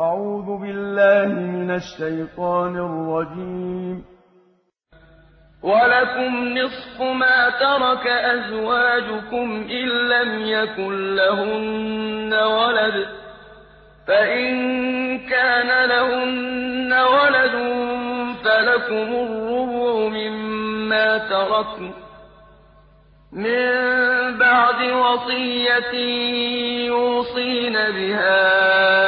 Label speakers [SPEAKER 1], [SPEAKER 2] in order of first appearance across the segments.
[SPEAKER 1] أعوذ بالله من الشيطان الرجيم.
[SPEAKER 2] ولكم نصف ما ترك أزواجكم إن لم يكن لهن ولد. فإن كان لهن ولد فلكم الربع مما تركن. من بعد وصية يوصين بها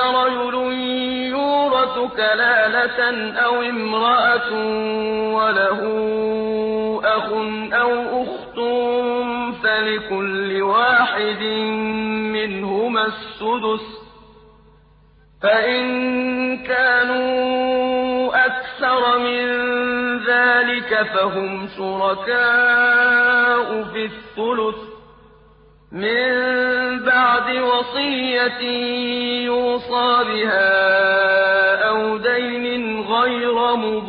[SPEAKER 2] كلالة أو امرأة وله أخ أو أخت فلكل واحد منهما السدس. فإن كانوا أكثر من ذلك فهم شركاء في الثلث. من بعد وصية يوصى بها